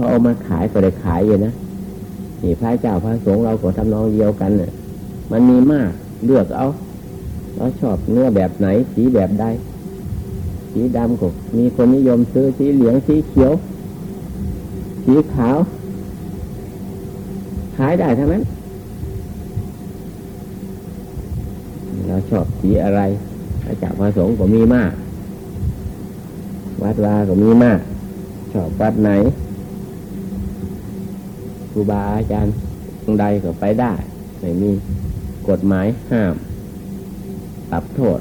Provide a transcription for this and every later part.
เขาเอามาขายก็ได้ขายอยู่นะนี่พระเจ้าพระสงฆ์เราก็ทำนองเดียวกันเนี่ยมันมีมากเลือกเอาเราชอบเนื้อแบบไหนสีแบบใดสีดำก็มีคนนิยมซื้อสีเหลืองสีเขียว สีขาว ขายได้ทั้งนั้น เราชอบสีอะไรพระเจ้าพระสงฆ์ก็มีมาก วัดวาก็มีมาก ชอบวัดไหน ครูบาอาจารย์ตรงใดก็ไปได้ ไม่มีกฎหมายห้ามปรับโทษ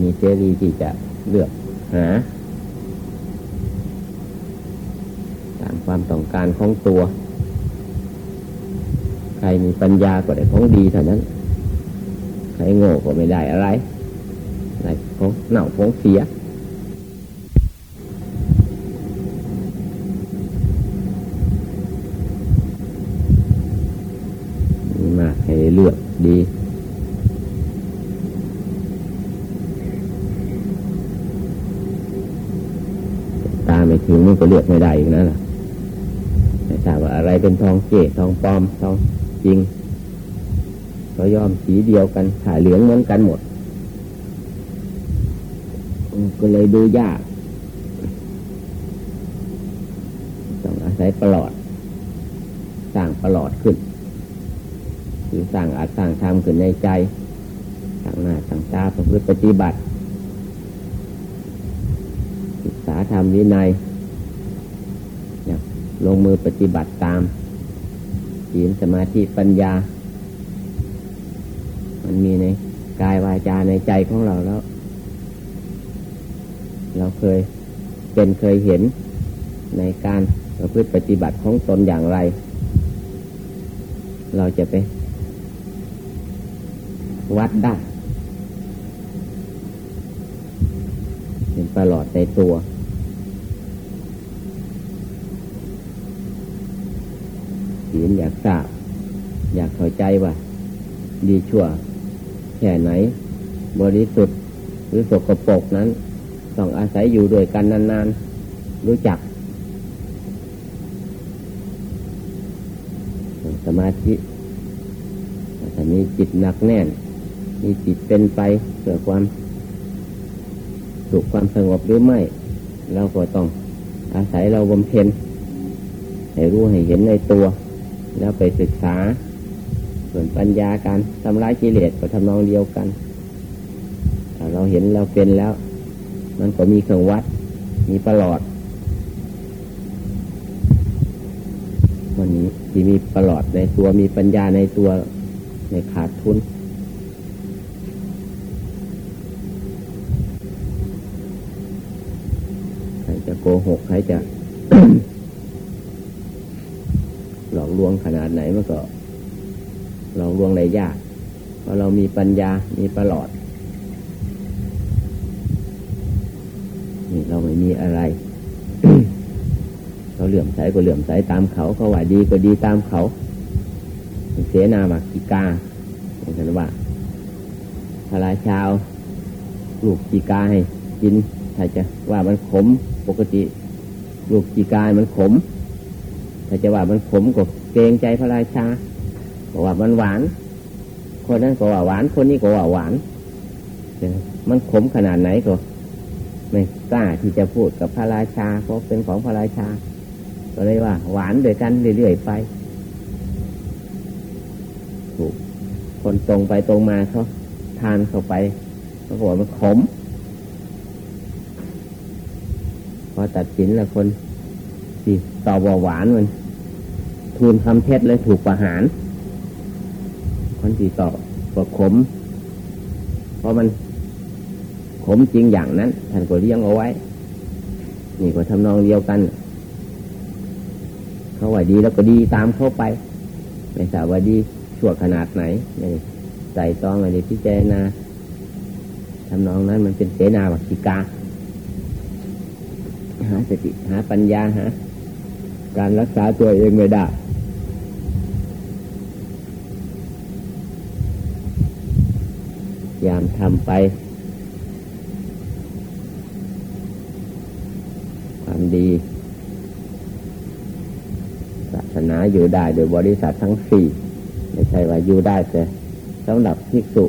มีเจรีที่จะเลือกหาตามความต้องการของตัว ใครมีปัญญาก็ได้ของดีเท่านั้น ใครโง่ก็ไม่ได้อะไรอะไรของเน่าของเสียเลือกดี ตาไม่ถึงมัน ก็เลือกไม่ได้อีกนะล่ะแต่ถามว่าอะไรเป็นทองเก๋ทองปลอมทองจริงก็ยอมสีเดียวกันถ่ายเหลืองเหมือนกันหมด ก็เลยดูยาก ต้องอาศัยประหลอด สร้างประหลอดขึ้นคือสร้างอาจสร้างธรรมขึ้นในใจสั่งหน้าสั่งตาประพฤติปฏิบัติศึกษาธรรมวินัย ลงมือปฏิบัติตามศีลสมาธิปัญญา มันมีในกายวาจาในใจของเราแล้ว เราเคยเป็นเคยเห็นในการประพฤติปฏิบัติของตนอย่างไร เราจะไป วัดได้เป็นตลอดในตัว ศีลอยากทราบ อยากเข้าใจว่า ดีชั่วแค่ไหน บริสุทธิ์หรือสกปรกนั้น ต้องอาศัยอยู่ด้วยกันนานๆ รู้จัก สมาธิถ้ามีจิตหนักแน่น มีจิตเป็นไปเพื่อความสุขความสงบหรือไม่ เราก็ต้องอาศัยเราบำเพ็ญให้รู้ให้เห็นในตัว แล้วไปศึกษา ส่วนปัญญาการทำลายกิเลสก็ทำนองเดียวกัน เราเห็นเราเป็นแล้ว มันก็มีเครื่องวัด มีประหลอด วันนี้ที่มีประหลอดในตัวมีปัญญาในตัวในขาดทุนโกหกใครจะ หล อกลวงขนาดไหนมันก็หลอกลวงได้ยาก เพราะเรามีปัญญา มีประหลอด นี่เราไม่มีอะไรเขาเหลื่อมใสก็เหลื่อมใสตามเขา เขาว่าดีก็ดีตามเขาเสนามากิกาอย่างนั้นว่าพระราชาวลูกกิกาให้กินถ้าจะว่ามันขมปกติ ลูกจีกามันขม ถ้าจะว่ามันขมก็ เกรงใจพระราชาบอกว่ามันหวาน คนนั้นก็ว่าหวาน คนนี้ก็ว่าหวานมันขมขนาดไหนก็ ไม่กล้าที่จะพูดกับพระราชาเพราะเป็นของพระราชา ก็เลยว่า หวานด้วยกันเรื่อยๆไป ถูก คนตรงไปตรงมาเขาทานเข้าไปเขาบอกมันขม พอตัดสินแล้วคนที่ตอบว่าหวานมัน ทูลคำเท็จเลยถูกประหาร คนที่ตอบว่าขม เพราะมันขมจริงอย่างนั้น ท่านก็เลี้ยงเอาไว้ นี่ก็ทำนองเดียวกัน เขาว่าดีแล้วก็ดีตามเข้าไป ไม่ทราบว่าดีชั่วขนาดไหนไม่ใส่ตองอะไรพิจารณาทำนองนั้นมันเป็นเสนาวักิกา หาสติหาปัญญาหาการรักษาตัวเองไม่ได้ ยามทำไป ความดีศาสนาอยู่ได้โดยบริษัททั้งสี่ไม่ใช่ว่าอยู่ได้แต่สำหรับภิกษุ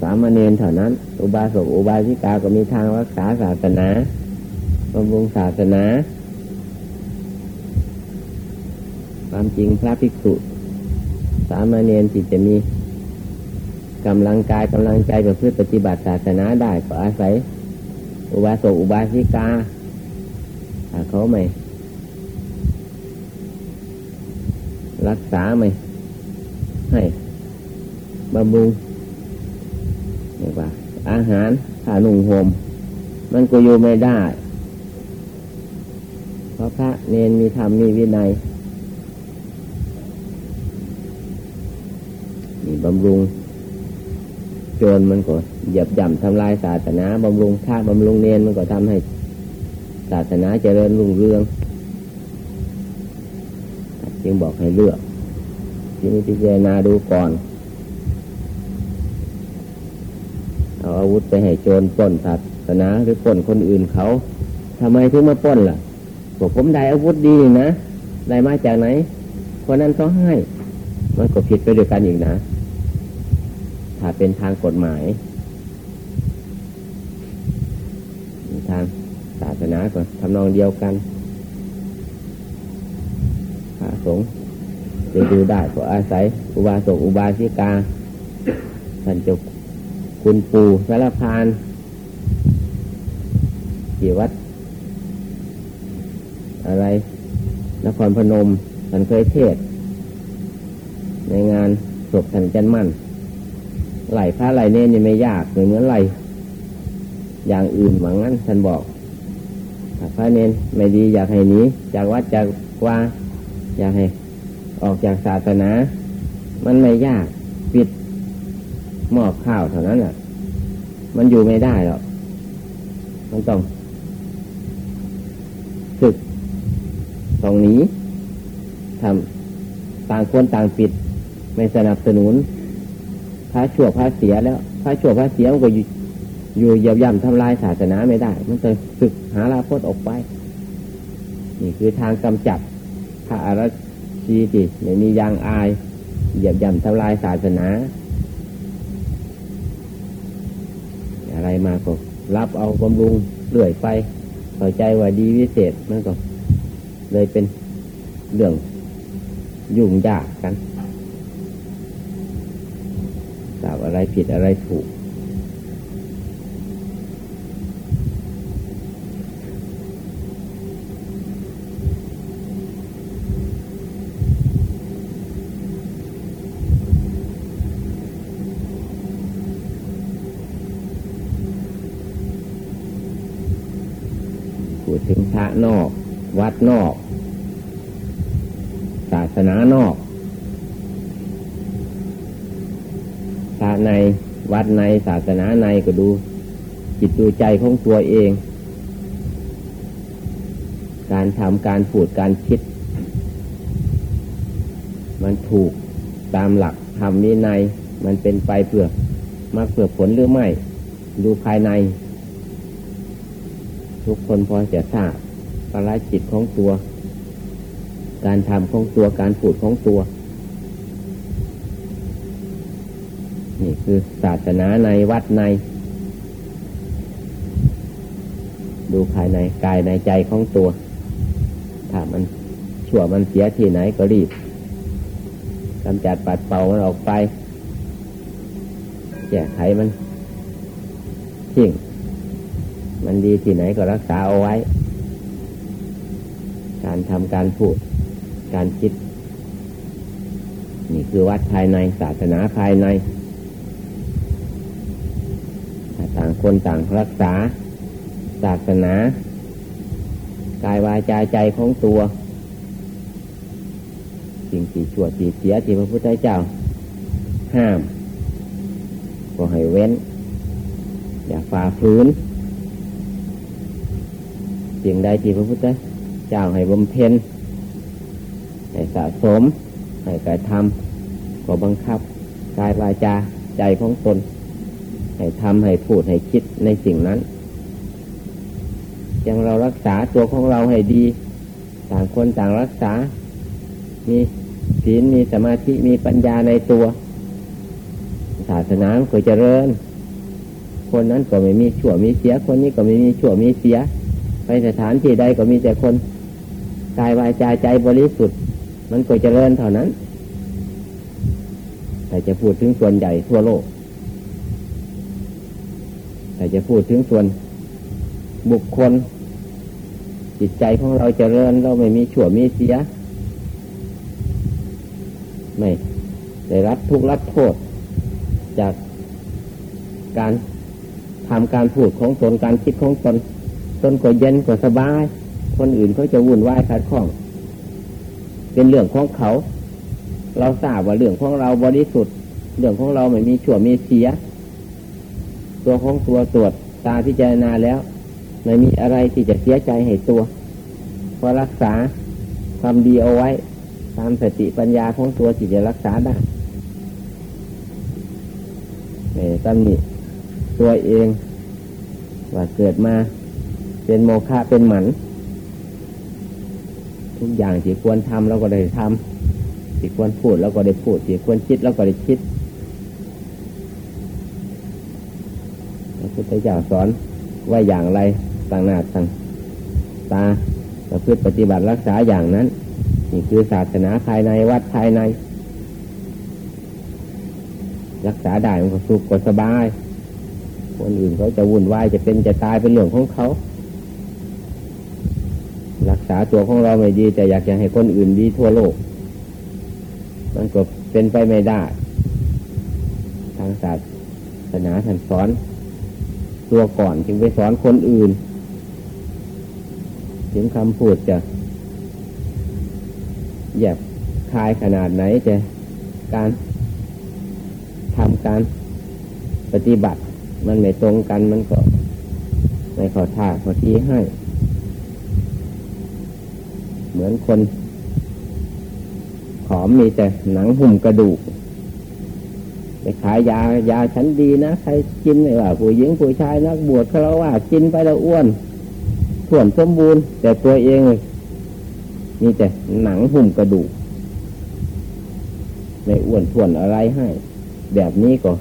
สามเณรเท่านั้น อุบาสกอุบาสิกาก็มีทางรักษาศาสนาบำรุงศาสนา ความจริงพระภิกษุ สามเณรที่จะมี กำลังกายกำลังใจเพื่อปฏิบัติศาสนาได้ก็อาศัย อุบาสกอุบาสิกาถ้าเขาไม่ รักษาไม่ให้บำรุงเรียกว่า อาหารถ้านุ่งห่มมันก็อยู่ไม่ได้ เพราะพระเนนมีธรรมมีวินัยมีบำรุง จรมันก็เหยียบย่ำทำลายศาสนาบำรุงพระบำรุงเนนมันก็ทำให้ศาสนาเจริญรุ่งเรืองจึงบอกให้เลือกที่นี่พิจารณาดูก่อน เอาอาวุธไปให้โจรป้นศาสนาหรือป้นคนอื่นเขาทำไมถึงมาป้นล่ะบอกผมได้อาวุธดีนะได้มาจากไหนคนนั้นเขาให้ มันก็ผิดไปด้วยกันอีกนะ ถ้าเป็นทางกฎหมาย ทางศาสนาก็ทำนองเดียวกันพระสงฆ์จะดูได้ก็อาศัย อุบาสกอุบาสิกาท่านเจ้าคุณปู่สารพานที่วัด อะไร นครพนมท่านเคยเทศ ในงานศพท่านจันมั่น ไหลพระไหลเน้นยังไม่ยากเหมือนไหลอย่างอื่นหวังนั้นท่านบอกถ้าพระเน้นไม่ดีอยากให้หนีจากวัดจากว่า อยากให้ ออกจากศาสนา มันไม่ยากปิดหม้อข้าวเท่านั้นแหละมันอยู่ไม่ได้หรอกมันต้องศึกตรงนี้ทำต่างคนต่างปิด ไม่สนับสนุน พระชั่วพระเสียแล้วพระชั่วพระเสียมันก็อยู่อยู่เยียบย่ำทำลายศาสนาไม่ได้ มันจะศึกหาลาพดออกไป นี่คือทางกำจัดพระอรชีติไม่มียางอายเหยียบย่ำทำลายศาสนา อะไรมาก็รับเอาบำรุงเรื่อยไปเข้าใจว่าดีวิเศษมันก็เลยเป็นเรื่องยุ่งยากกันทราบอะไร ผิดอะไรถูก พูดถึงพระนอก วัดนอก ศาสนานอก ระในวัดในศาสนาในก็ดู จิตดูใจของตัวเอง การทำการพูดการคิด มันถูกตามหลักธรรมวินัยมันเป็นไปเพื่อมาเพื่อผลหรือไม่ ดูภายใน ทุกคนพอจะทราบปราจิตของตัว การทำของตัวการพูดของตัว นี่คือศาสนาในวัดใน ดูภายในกายในใจของตัว ถ้ามันชั่วมันเสียที่ไหนก็รีบกำจัดปัดเป่ามันออกไปแก้ไขมันทิ้งมันดีที่ไหนก็รักษาเอาไว้ การทำการพูด การคิด นี่คือวัดภายในศาสนาภายใน ต่างคนต่างรักษา ศาสนากายวาจาใจของตัว สิ่งที่ชั่วที่เสียที่พระพุทธเจ้า ห้าม ก็ให้เว้น อย่าฝ่าฝืนสิ่งใดที่พระพุทธเจ้าให้บำเพ็ญให้สะสม ให้กระทำก็บังคับกายวาจาใจของตน ให้ทำให้พูดให้คิดในสิ่งนั้นยังเรารักษาตัวของเราให้ดี ต่างคนต่างรักษา มีศีลมีสมาธิมีปัญญาในตัว ศาสนาก็เจริญ คนนั้นก็ไม่มีชั่วมีเสีย คนนี้ก็ไม่มีชั่วมีเสีย ไปสถานที่ใดก็มีแต่คนกายวายใจใจบริสุทธิ์ มันก็เจริญเท่านั้น แต่จะพูดถึงส่วนใหญ่ทั่วโลก แต่จะพูดถึงส่วนบุคคล จิตใจของเราเจริญเราไม่มีชั่วมีเสีย ไม่ได้รับทุกข์รับโทษ จากการทำการพูดของตนการคิดของตนตนก็เย็นก็สบาย คนอื่นเขาจะวุ่นวายขัดข้อง เป็นเรื่องของเขา เราทราบว่าเรื่องของเราบริสุทธิ์ เรื่องของเราไม่มีชั่วมีเสีย ตัวของตัวตรวจตาพิจารณาแล้ว ไม่มีอะไรที่จะเสียใจให้ตัวเพราะรักษาความดีเอาไว้ ตามสติปัญญาของตัวที่จะรักษาได้ในตำหนิตัวเอง ว่าเกิดมาเป็นโมฆะเป็นหมัน ทุกอย่างที่ควรทำเราก็ได้ทำที่ควรพูดเราก็ได้พูดที่ควรคิดเราก็ได้คิดพระ พุทธเจ้าสอนว่าอย่างไรต่างหน้าต่างตาประพฤติปฏิบัติรักษาอย่างนั้น นี่คือศาสนาภายในวัดภายใน รักษาได้มันก็สุขก็สบาย คนอื่นเขาจะวุ่นวายจะเป็นจะตายเป็นเรื่องของเขา รักษาตัวของเราไม่ดี แต่อยากจะให้คนอื่นดีทั่วโลก มันก็เป็นไปไม่ได้ ทางศาสนาท่านสอน ตัวก่อน จึงไปสอนคนอื่น ถึงคำพูดจะแยบคายขนาดไหนจะการทำการปฏิบัติ มันไม่ตรงกันมันก็ไม่ขอท่าขอทีให้ เหมือนคนผอมมีแต่หนังหุ่มกระดูก ไปขายยายาฉันดีนะใครกินไม่ว่าผู้หญิงผู้ชายนักบวชเขาเราว่ากินไปแล้วอ้วนส่วนสมบูรณ์ แต่ตัวเองมีแต่หนังหุ่มกระดูกไม่อ้วนท่วนอะไรให้ แบบนี้ก็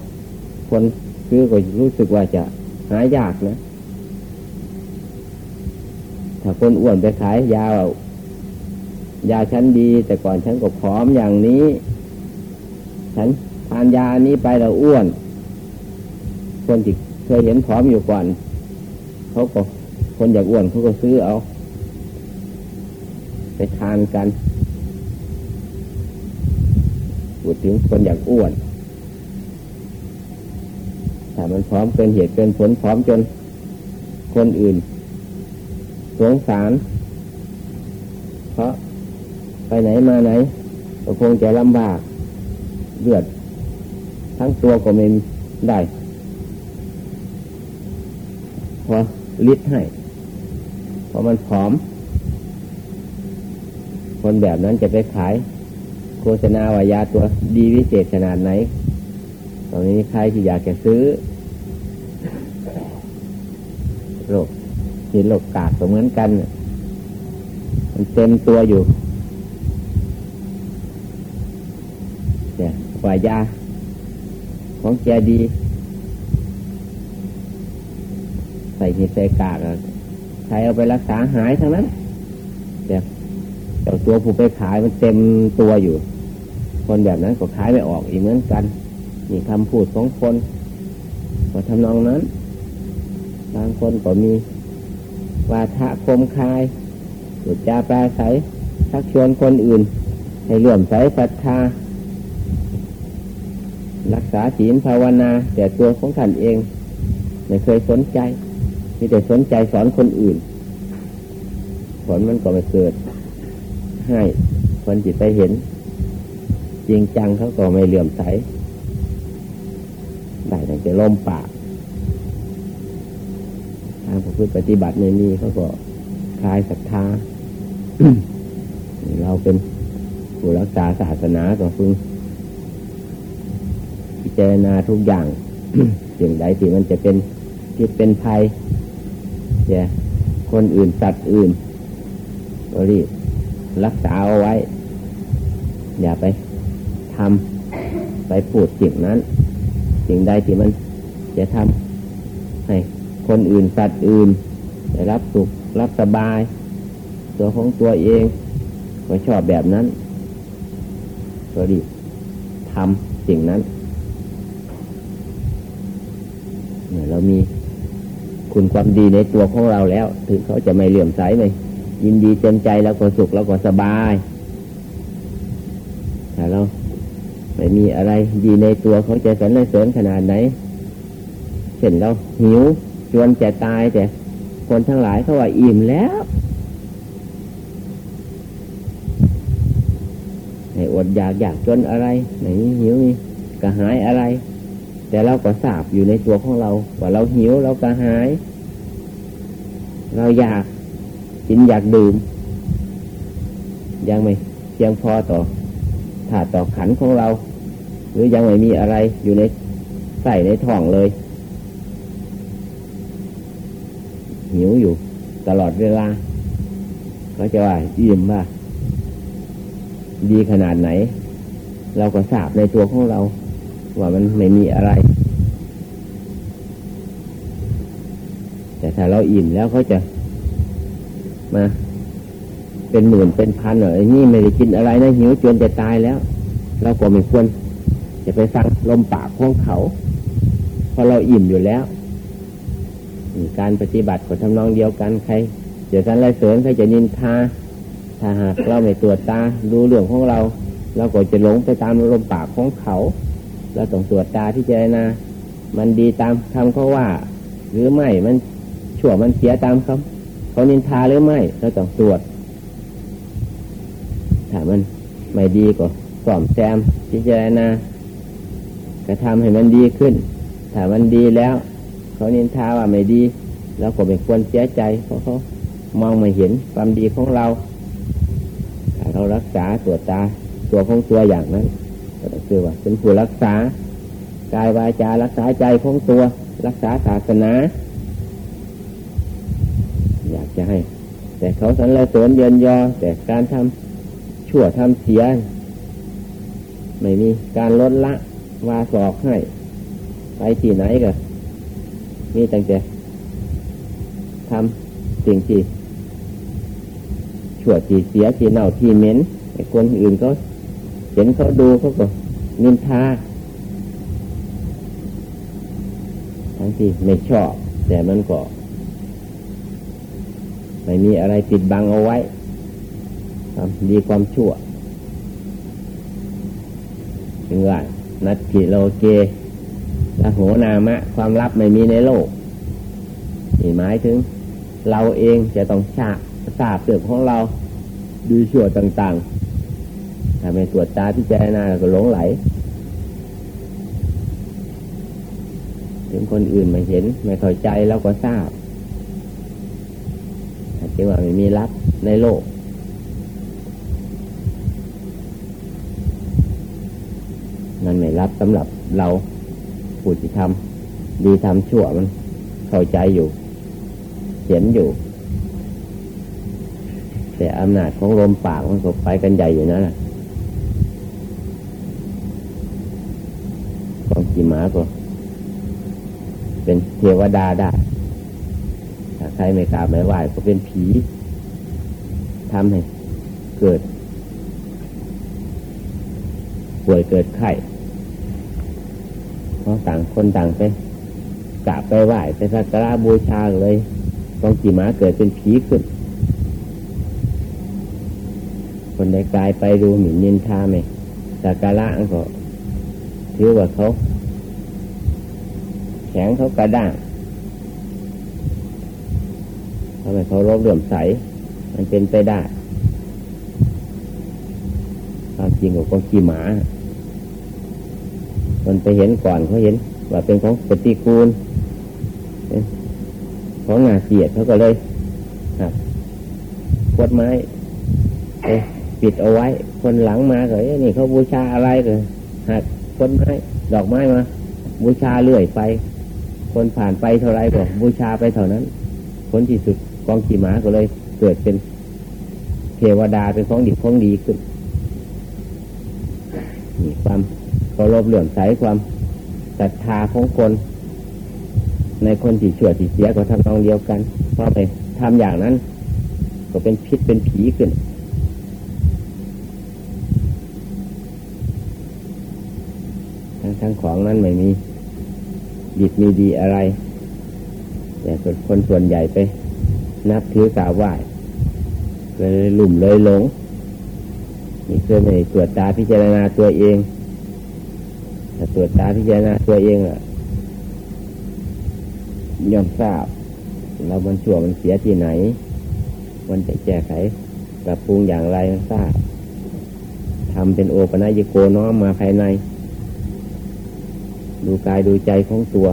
คนคือก็รู้สึกว่าจะหายากนะ ถ้าคนอ้วนไปขายยายาฉันดี แต่ก่อนฉันก็ผอมอย่างนี้ ฉัน ทานยานี้ไปแล้วอ้วน คนที่เคยเห็นผอมอยู่ก่อนเขาก็คนอยากอ้วนเขาก็ซื้อเอา ไปทานกันพูดถึงคนอยากอ้วนแต่มันพร้อมเกินเหตุเกินผลพร้อมจนคนอื่น สงสาร เพราะไปไหนมาไหนก็คงจะลำบากเลือด ทั้งตัวก็ไม่ได้พอลิดให้พอมันผอม คนแบบนั้นจะไปขาย โฆษณาวายาตัวดีวิเศษขนาดไหน ตอนนี้ใครที่อยากจะซื้อโรคหินโรคกาดก็เหมือนกัน มันเต็มตัวอยู่กว่ายา ของแกดี ใส่หินใส่กากใครเอาไปรักษาหายทั้งนั้นแต่แต่ตัวผู้ไปขายมันเต็มตัวอยู่ คนแบบนั้นก็ขายไม่ออกอีกเหมือนกันนี่คำพูดของคนก็ทำนองนั้น บางคนก็มีวาทะคมคายสุดจาปลาใสชักชวนคนอื่น ให้เลื่อมใสศรัทธา รักษาศีลภาวนา แต่ตัวของท่านเองไม่เคยสนใจมีแต่สนใจสอนคนอื่น ผลมันก็ไม่เกิด ให้คนจิตไปเห็น จริงจังเขาก็ไม่เหลื่อมใสได้แต่จะล้มปากทางผู้ปฏิบัติในนี้เขาก็คลายศรัทธาเราเป็นผู้รักษาศาสนาก็พึง จารณาทุกอย่างสิ่งใดที่มันจะเป็นพิษเป็นภัยจะทคนอื่นสัตว์อื่น ก็รีบรักษาเอาไว้ อย่าไปทำไปพูดสิ่งนั้น สิ่งใดที่มันจะทำให้คนอื่นสัตว์อื่นได้รับสุขรับสบาย ตัวของตัวเองก็ชอบแบบนั้น ก็รีบทำสิ่งนั้นเนี่ยเรา มีคุณความดีในตัวของเราแล้ว ถึงเขาจะไม่เหลื่อมใสไหมยินดีเต็มใจแล้วก็สุขแล้วก็สบายถ้าเราไม่มีอะไรดีในตัวเขาจะสรรเสริญขนาดไหนเช่นเราหิวจวนจะตายแต่คนทั้งหลายเขาว่าอิ่มแล้วไหนอดอยากอยากจนอะไรไหนหิวนี่กระหายอะไร แต่เราก็ทราบอยู่ในตัวของเรา ว่าเราหิวเรากระหาย เราอยากกินอยากดื่ม ยังไม่เพียงพอต่อถาต่อขันของเรา หรือยังไม่มีอะไรอยู่ในใส่ในท้องเลย หิวอยู่ตลอดเวลาเขาจะว่ายิ้มว่าดีขนาดไหน เราก็ทราบในตัวของเรา ว่ามันไม่มีอะไร แต่ถ้าเราอิ่มแล้วเขาจะมา เป็นหมื่นเป็นพันเหรอนี่ไม่ได้กินอะไรนะหิวจนจะตายแล้วเราก็ไม่ควรจะไปฟังลมปากของเขาเพราะเราอิ่มอยู่แล้ว การปฏิบัติก็ทำนองเดียวกันใครเดี๋ยวกันไรเสริญใครจะนินทาถ้าหากเราไม่ตรวจตาดูเรื่องของเราเราก็จะหลงไปตามลมปากของเขา เราต้องตรวจตาที่เจนะมันดีตามคำเขาว่า หรือไม่มันชั่วมันเสียตามคำเขานินทาหรือไม่เราต้องตรวจถ้ามันไม่ดีก็ซ่อมแซมพิจารณากระทำให้มันดีขึ้น ถ้ามันดีแล้ว เขานินทาว่าไม่ดี แล้วก็ไม่ควรเสียใจเพราะเขามองไม่เห็นความดีของเราถ้าเรารักษาตัวตาตัวของตัวอย่างนั้น ก็คือว่าเป็นผู้รักษากายวาจารักษาใจของตัว รักษาศาสนา อยากจะให้ แต่เขาสรรเสริญเยินยอ แต่การทำชั่วทำเสีย ไม่มีการลดละวาสอกให้ ไปที่ไหนก็มีตั้งแต่ทำสิ่งที่ชั่วที่เสียที่เน่าที่เหม็นไอ้คนอื่นก็เห็นเขาดูเขาก็ นินทาทั้งที่ไม่ชอบ แต่มันก็ ไม่มีอะไรปิดบังเอาไว้ความดีความชั่วถึงว่านัดกิโลเกละโหนามะ ความลับไม่มีในโลกนี่หมายถึง เราเองจะต้องทราบทราบเรื่องของเรา ดีชั่วต่าง ถ้าไม่ตรวจตาพิจารณาก็หลงไหลถึงคนอื่นไม่เห็น ไม่เข้าใจเราก็ทราบจึงว่าไม่มีลับในโลก นั่นไม่รับสำหรับเราผู้ที่ทำดีทำชั่วมัน เข้าใจอยู่ เห็นอยู่ แต่อำนาจของลมปากมันก็ไปกันใหญ่อยู่นั่นแหละกองกี หมาก็เป็นเทวดาได้ ถ้าใครไม่กราบไม่ไหว้ก็เป็นผีทำให้เกิด ป่วยเกิดไข้เพราะต่างคนต่างไปกราบไปไหว้ไปสักการะบูชาเลยกองกี่หมาเกิดเป็นผีขึ้น คนใดกลายไปดูหมิ่นนินทาไหมสักการะก็ถือว่าเขา แข็งเขากระด้างทำไมเขารบเลื่อมใส มันเป็นไปได้ความจริงของกองกี่หมาคนไปเห็นก่อนเขาเห็น ว่าเป็นของปฏิกูล ของงาเกียดเขาก็เลยครับขวดไม้ปิดเอาไว้ คนหลังมาก็นี่เขาบูชาอะไรก็หักขวดไม้ ดอกไม้มา บูชาเรื่อยไป คนผ่านไปเท่าไรก็บูชาไปเท่านั้นคนที่สุดกองขี่ม้าก็เลยเกิดเป็นเทวดาเป็นของดีของดีขึ้นมีความเคารพเหลื่อมใสความศรัทธาของคน ในคนที่ชั่วที่เสียก็ทำนองเดียวกันเพราะไปทำอย่างนั้น ก็เป็นพิษเป็นผีขึ้นทั้งทั้งของนั้นไม่มี ดีมีดีอะไรแต่คนส่วนใหญ่ไป นับถือกราบไหว้เลยหลุ่มเลยหลงนี่คือไม่ตรวจตาพิจารณาตัวเองถ้าตรวจตาพิจารณาตัวเองอะยอมทราบเรามันชั่วมันเสียที่ไหน มันจะแก้ไขปรับปรุงอย่างไรมันทราบทำเป็นโอปนัยโกน้อมมาภายใน ดูกายดูใจของตัว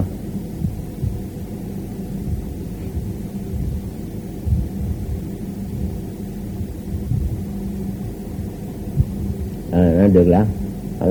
เออดึกแล้วเอา